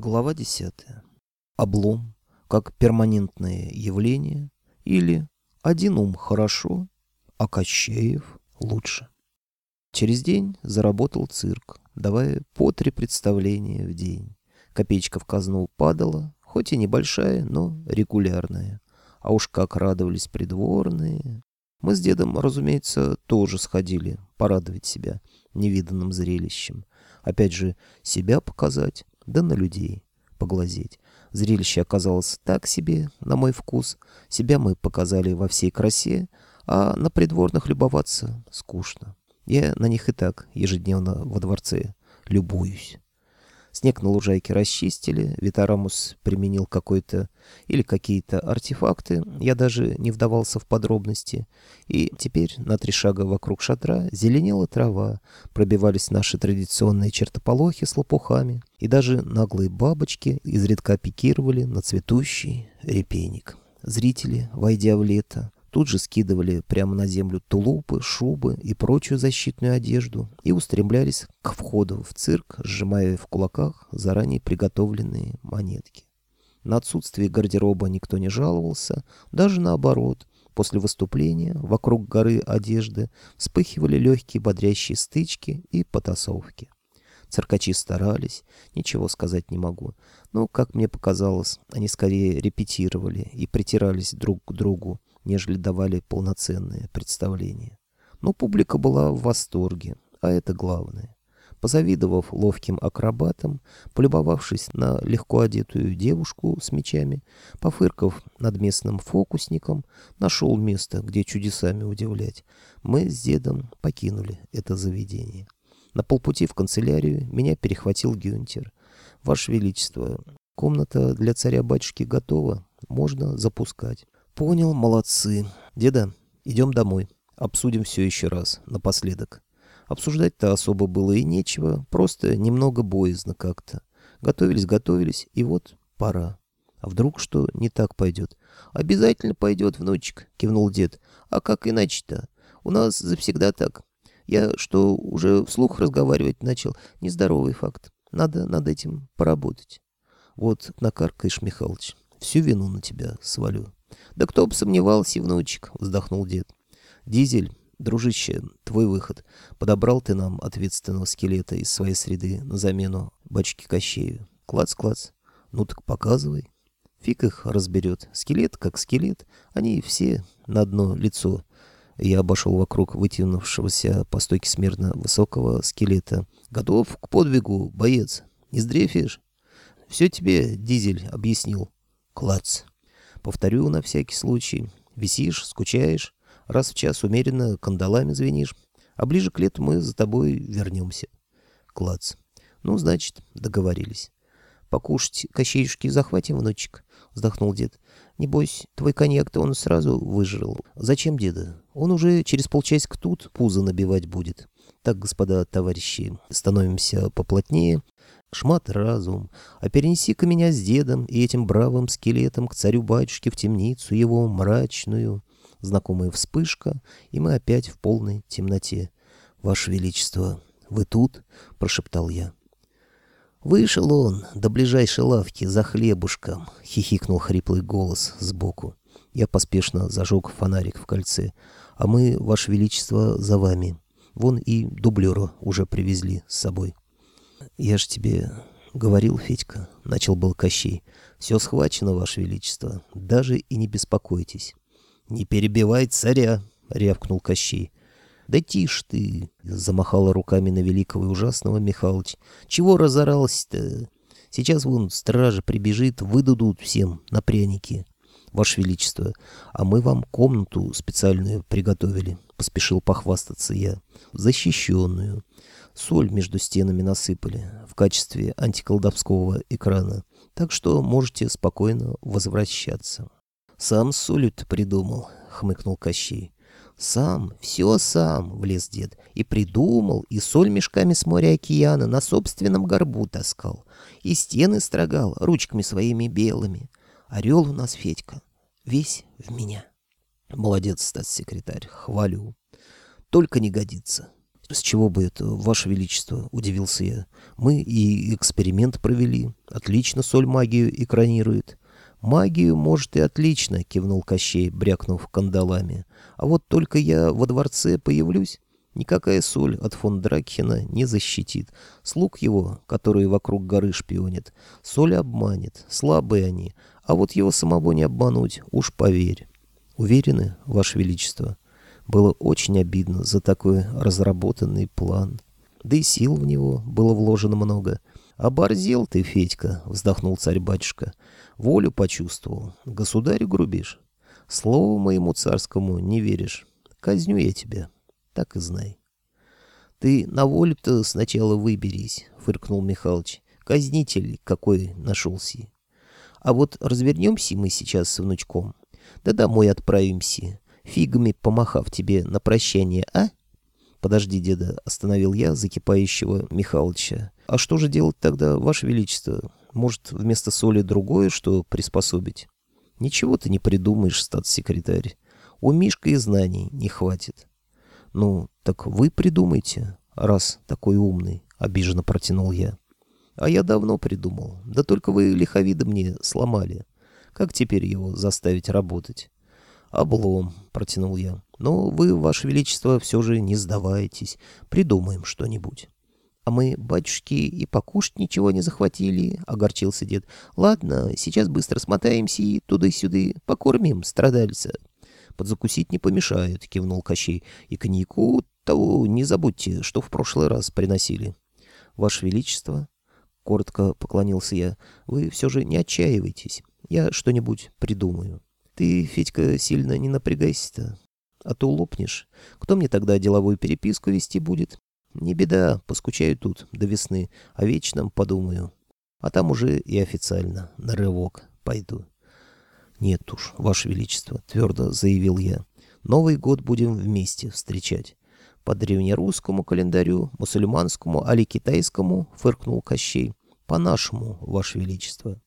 Глава 10. Облом как перманентное явление или один ум хорошо, а Кощеев лучше. Через день заработал цирк, давая по три представления в день. Копеечка в казну падала, хоть и небольшая, но регулярная. А уж как радовались придворные. Мы с дедом, разумеется, тоже сходили порадовать себя невиданным зрелищем. Опять же, себя показать, да на людей поглазеть. Зрелище оказалось так себе, на мой вкус. Себя мы показали во всей красе, а на придворных любоваться скучно. Я на них и так ежедневно во дворце любуюсь. Снег на лужайке расчистили, Витарамус применил какой-то или какие-то артефакты, я даже не вдавался в подробности. И теперь на три шага вокруг шатра зеленела трава, пробивались наши традиционные чертополохи с лопухами, и даже наглые бабочки изредка пикировали на цветущий репейник. Зрители, войдя в лето, Тут же скидывали прямо на землю тулупы, шубы и прочую защитную одежду и устремлялись к входу в цирк, сжимая в кулаках заранее приготовленные монетки. На отсутствие гардероба никто не жаловался, даже наоборот. После выступления вокруг горы одежды вспыхивали легкие бодрящие стычки и потасовки. Циркачи старались, ничего сказать не могу. Но, как мне показалось, они скорее репетировали и притирались друг к другу, нежели давали полноценные представления. Но публика была в восторге, а это главное. Позавидовав ловким акробатам, полюбовавшись на легко одетую девушку с мечами, пофырков над местным фокусником, нашел место, где чудесами удивлять, мы с дедом покинули это заведение. На полпути в канцелярию меня перехватил Гюнтер. «Ваше Величество, комната для царя-батюшки готова, можно запускать». Понял, молодцы. Деда, идем домой. Обсудим все еще раз, напоследок. Обсуждать-то особо было и нечего, просто немного боязно как-то. Готовились, готовились, и вот пора. А вдруг что не так пойдет? Обязательно пойдет, внучек, кивнул дед. А как иначе-то? У нас завсегда так. Я что, уже вслух разговаривать начал? Нездоровый факт. Надо над этим поработать. Вот накаркаешь, Михалыч, всю вину на тебя свалю. «Да кто бы сомневался, внучек», — вздохнул дед. «Дизель, дружище, твой выход. Подобрал ты нам ответственного скелета из своей среды на замену бачки Кощею. Клац-клац. Ну так показывай». Фиг их разберет. Скелет как скелет. Они все на одно лицо. Я обошел вокруг вытянувшегося по стойке смирно высокого скелета. «Готов к подвигу, боец? Не сдрефишь?» «Все тебе, Дизель, объяснил». «Клац». Повторю на всякий случай. Висишь, скучаешь, раз в час умеренно кандалами звенишь, а ближе к лету мы за тобой вернемся. Клац. Ну, значит, договорились. Покушать кощеюшки захватим, внучек, вздохнул дед. Небось, твой коньяк-то он сразу выжрал. Зачем деда? Он уже через полчасика тут пузо набивать будет. Так, господа товарищи, становимся поплотнее, Шмат разум, а перенеси-ка меня с дедом и этим бравым скелетом к царю-батюшке в темницу его мрачную. Знакомая вспышка, и мы опять в полной темноте. «Ваше Величество, вы тут?» — прошептал я. «Вышел он до ближайшей лавки за хлебушком», — хихикнул хриплый голос сбоку. Я поспешно зажег фонарик в кольце. «А мы, Ваше Величество, за вами. Вон и дублера уже привезли с собой». «Я ж тебе говорил, Федька», — начал был Кощей. «Все схвачено, Ваше Величество, даже и не беспокойтесь». «Не перебивай царя», — рявкнул Кощей. «Да тише ты!» — замахала руками на великого и ужасного Михалыч. «Чего разорался-то? Сейчас вон стража прибежит, выдадут всем на пряники. Ваше Величество, а мы вам комнату специальную приготовили», — поспешил похвастаться я. «Защищенную. Соль между стенами насыпали в качестве антиколдовского экрана, так что можете спокойно возвращаться. «Сам солью-то придумал», — хмыкнул Кощей. «Сам, все сам», — влез дед. «И придумал, и соль мешками с моря океана на собственном горбу таскал, и стены строгал ручками своими белыми. Орел у нас, Федька, весь в меня». «Молодец, статс-секретарь, хвалю. Только не годится. «С чего бы это, Ваше Величество?» — удивился я. «Мы и эксперимент провели. Отлично соль магию экранирует». «Магию, может, и отлично», — кивнул Кощей, брякнув кандалами. «А вот только я во дворце появлюсь, никакая соль от фон Дракхена не защитит. Слуг его, которые вокруг горы шпионят, соль обманет, слабые они, а вот его самого не обмануть, уж поверь». «Уверены, Ваше Величество?» Было очень обидно за такой разработанный план. Да и сил в него было вложено много. «Оборзел ты, Федька!» — вздохнул царь-батюшка. «Волю почувствовал. Государю грубишь. Слову моему царскому не веришь. Казню я тебя. Так и знай». «Ты на волю-то сначала выберись», — фыркнул Михалыч. «Казнитель какой нашелся. А вот развернемся мы сейчас с внучком, да домой отправимся фигами помахав тебе на прощание, а? Подожди, деда, остановил я закипающего Михалыча. А что же делать тогда, Ваше Величество? Может, вместо соли другое, что приспособить? Ничего ты не придумаешь, статс-секретарь. У Мишка и знаний не хватит. Ну, так вы придумайте, раз такой умный, обиженно протянул я. А я давно придумал. Да только вы лиховида мне сломали. Как теперь его заставить работать? «Облом», — протянул я. «Но вы, Ваше Величество, все же не сдавайтесь. Придумаем что-нибудь». «А мы, батюшки, и покушать ничего не захватили», — огорчился дед. «Ладно, сейчас быстро смотаемся и туда-сюда покормим страдальца». «Подзакусить не помешает», — кивнул Кощей. «И коньяку того не забудьте, что в прошлый раз приносили». «Ваше Величество», — коротко поклонился я, — «вы все же не отчаивайтесь. Я что-нибудь придумаю». Ты, Федька, сильно не напрягайся-то, а то лопнешь. Кто мне тогда деловую переписку вести будет? Не беда, поскучаю тут до весны, о вечном подумаю. А там уже и официально на рывок пойду. Нет уж, Ваше Величество, твердо заявил я. Новый год будем вместе встречать. По древнерусскому календарю, мусульманскому, али китайскому, фыркнул Кощей. По нашему, Ваше Величество.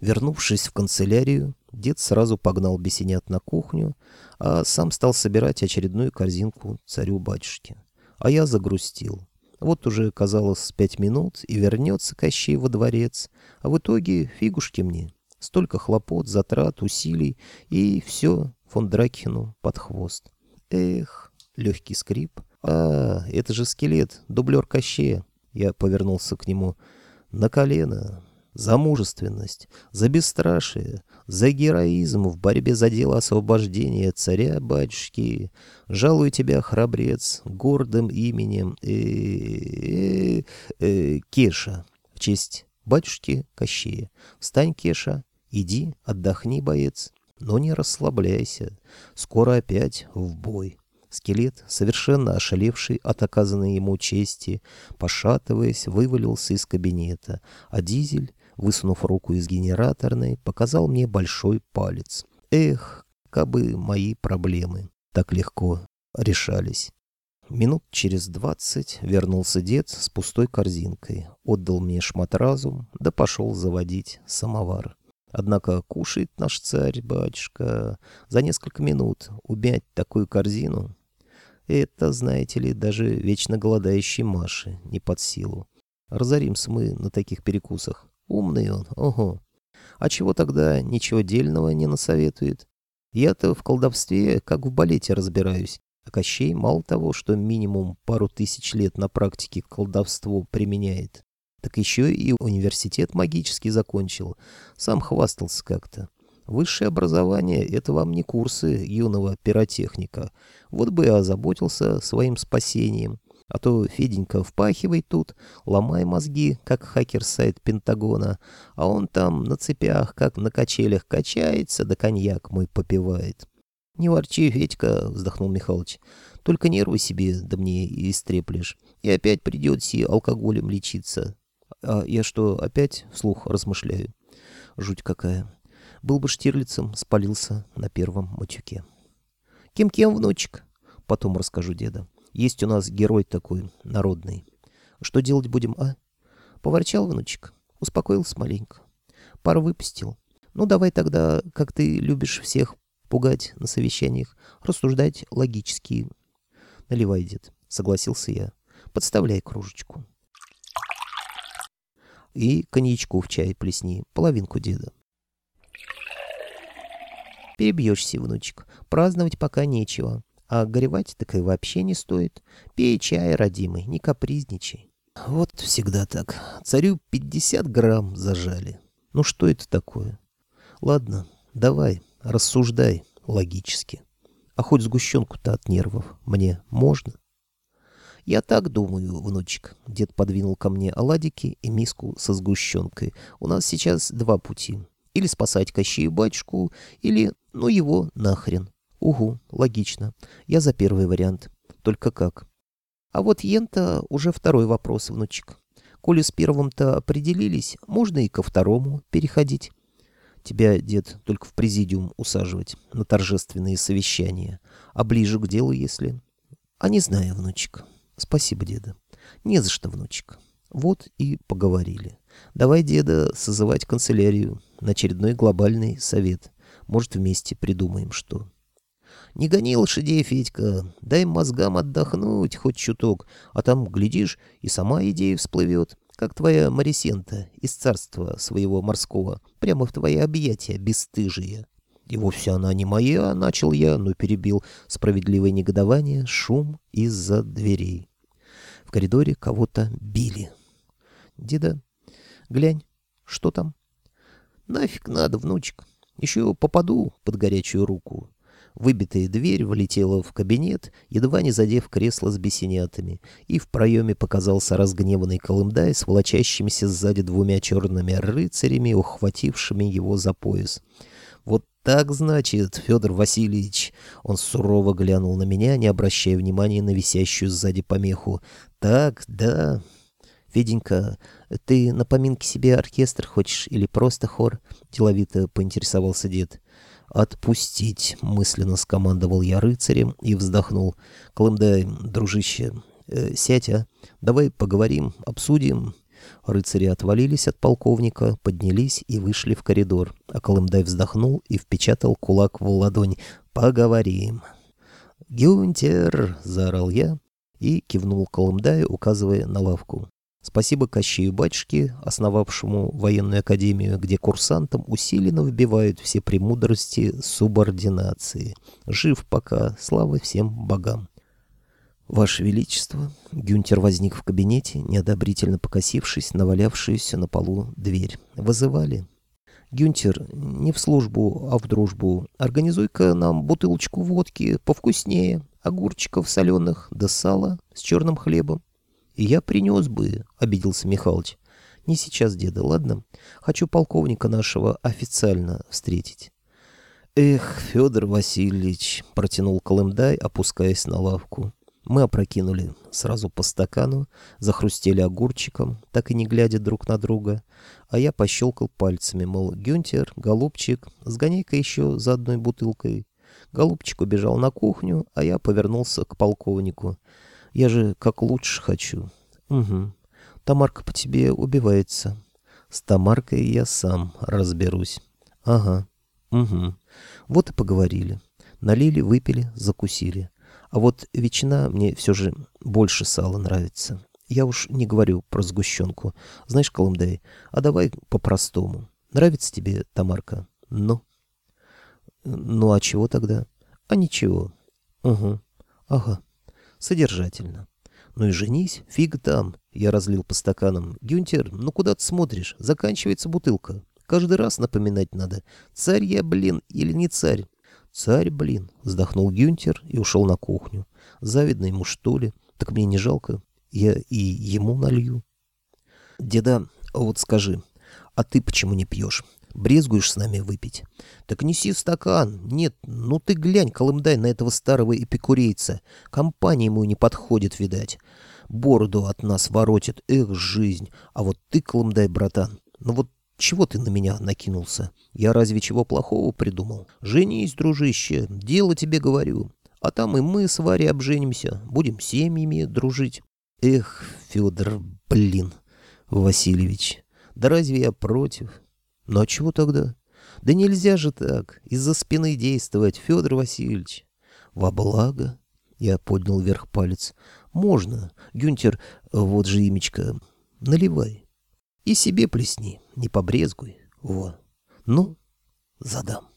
Вернувшись в канцелярию, Дед сразу погнал бесенят на кухню, а сам стал собирать очередную корзинку царю-батюшке. А я загрустил. Вот уже, казалось, пять минут, и вернется Кощей во дворец, а в итоге фигушки мне. Столько хлопот, затрат, усилий, и все фон Дракхену под хвост. Эх, легкий скрип. А, это же скелет, дублер Кощея. Я повернулся к нему. На колено, за мужественность, за бесстрашие, за героизм в борьбе за дело освобождения царя-батюшки. Жалую тебя, храбрец, гордым именем э -э -э Кеша, в честь батюшки Кощея. Встань, Кеша, иди, отдохни, боец, но не расслабляйся, скоро опять в бой. Скелет, совершенно ошалевший от оказанной ему чести, пошатываясь, вывалился из кабинета, а Дизель высунув руку из генераторной, показал мне большой палец. Эх, кабы мои проблемы так легко решались. Минут через двадцать вернулся дед с пустой корзинкой, отдал мне шматразум, да пошел заводить самовар. Однако кушает наш царь-батюшка за несколько минут убять такую корзину. Это, знаете ли, даже вечно голодающей Маше не под силу. Разоримся мы на таких перекусах. Умный он, ого. А чего тогда ничего дельного не насоветует? Я-то в колдовстве как в балете разбираюсь. А Кощей мало того, что минимум пару тысяч лет на практике колдовство применяет, так еще и университет магический закончил. Сам хвастался как-то. Высшее образование — это вам не курсы юного пиротехника. Вот бы и озаботился своим спасением. А то Феденька впахивай тут, ломай мозги, как хакер-сайт Пентагона, а он там на цепях, как на качелях качается, да коньяк мой попивает. «Не ворчи, Федька», — вздохнул Михалыч, — «только нервы себе да мне истреплешь, и опять придется алкоголем лечиться». «А я что, опять вслух размышляю?» Жуть какая. Был бы Штирлицем, спалился на первом матюке. «Кем-кем, внучек?» Потом расскажу деда. Есть у нас герой такой, народный. Что делать будем, а? Поворчал внучек, успокоился маленько. Пару выпустил. Ну, давай тогда, как ты любишь всех пугать на совещаниях, рассуждать логически. Наливай, дед. согласился я. Подставляй кружечку. И коньячку в чай плесни, половинку деда. Перебьешься, внучек. Праздновать пока нечего. А горевать так и вообще не стоит. Пей чай, родимый, не капризничай. Вот всегда так. Царю пятьдесят грамм зажали. Ну что это такое? Ладно, давай, рассуждай логически. А хоть сгущенку-то от нервов мне можно? Я так думаю, внучек. Дед подвинул ко мне оладики и миску со сгущенкой. У нас сейчас два пути. Или спасать Кощею батюшку, или, ну его нахрен. Угу, логично. Я за первый вариант. Только как? А вот Ента уже второй вопрос, внучек. Коли с первым-то определились, можно и ко второму переходить. Тебя, дед, только в президиум усаживать на торжественные совещания. А ближе к делу, если... А не знаю, внучек. Спасибо, деда. Не за что, внучек. Вот и поговорили. Давай, деда, созывать канцелярию на очередной глобальный совет. Может, вместе придумаем что. Не гони лошадей, Федька, дай мозгам отдохнуть хоть чуток, а там, глядишь, и сама идея всплывет, как твоя Марисента из царства своего морского, прямо в твои объятия бесстыжие. И вовсе она не моя, начал я, но перебил справедливое негодование, шум из-за дверей. В коридоре кого-то били. Деда, глянь, что там? Нафиг надо, внучек. Еще попаду под горячую руку. Выбитая дверь влетела в кабинет, едва не задев кресло с бесенятами, и в проеме показался разгневанный Колымдай с волочащимися сзади двумя черными рыцарями, ухватившими его за пояс. «Вот так, значит, Федор Васильевич!» Он сурово глянул на меня, не обращая внимания на висящую сзади помеху. «Так, да...» «Феденька, ты на поминке себе оркестр хочешь или просто хор?» — деловито поинтересовался дед. «Отпустить!» — мысленно скомандовал я рыцарем и вздохнул. «Колымдай, дружище, э, сядь, а? Давай поговорим, обсудим». Рыцари отвалились от полковника, поднялись и вышли в коридор, а Колымдай вздохнул и впечатал кулак в ладонь. «Поговорим». «Гюнтер!» — заорал я и кивнул Колымдаю, указывая на лавку. Спасибо Кощею батюшке, основавшему военную академию, где курсантам усиленно вбивают все премудрости субординации. Жив пока, слава всем богам. «Ваше Величество!» Гюнтер возник в кабинете, неодобрительно покосившись на валявшуюся на полу дверь. «Вызывали?» «Гюнтер, не в службу, а в дружбу. Организуй-ка нам бутылочку водки повкуснее, огурчиков соленых, да сала с черным хлебом. И я принес бы, — обиделся Михалыч. Не сейчас, деда, ладно? Хочу полковника нашего официально встретить. Эх, Федор Васильевич, — протянул Колымдай, опускаясь на лавку. Мы опрокинули сразу по стакану, захрустели огурчиком, так и не глядя друг на друга, а я пощелкал пальцами, мол, Гюнтер, голубчик, сгоняй-ка еще за одной бутылкой. Голубчик убежал на кухню, а я повернулся к полковнику. Я же как лучше хочу. Угу. Тамарка по тебе убивается. С Тамаркой я сам разберусь. Ага. Угу. Вот и поговорили. Налили, выпили, закусили. А вот ветчина мне все же больше сала нравится. Я уж не говорю про сгущенку. Знаешь, Колымдай, а давай по-простому. Нравится тебе Тамарка? Ну? Ну, а чего тогда? А ничего. Угу. Ага. Содержательно. Ну и женись, фиг там. Я разлил по стаканам. Гюнтер, ну куда ты смотришь? Заканчивается бутылка. Каждый раз напоминать надо. Царь я, блин, или не царь? Царь, блин, вздохнул Гюнтер и ушел на кухню. Завидно ему, что ли? Так мне не жалко. Я и ему налью. Деда, вот скажи, а ты почему не пьешь? Брезгуешь с нами выпить? Так неси стакан. Нет, ну ты глянь, Колымдай, на этого старого эпикурейца. Компания ему не подходит, видать. Бороду от нас воротит. Эх, жизнь. А вот ты, Колымдай, братан, ну вот чего ты на меня накинулся? Я разве чего плохого придумал? Женись, дружище, дело тебе говорю. А там и мы с Варей обженимся, будем семьями дружить. Эх, Федор, блин, Васильевич, да разве я против? Ну а чего тогда? Да нельзя же так, из-за спины действовать, Федор Васильевич. Во благо, я поднял вверх палец. Можно, Гюнтер, вот же имечко, наливай. И себе плесни, не побрезгуй. Во, ну, задам.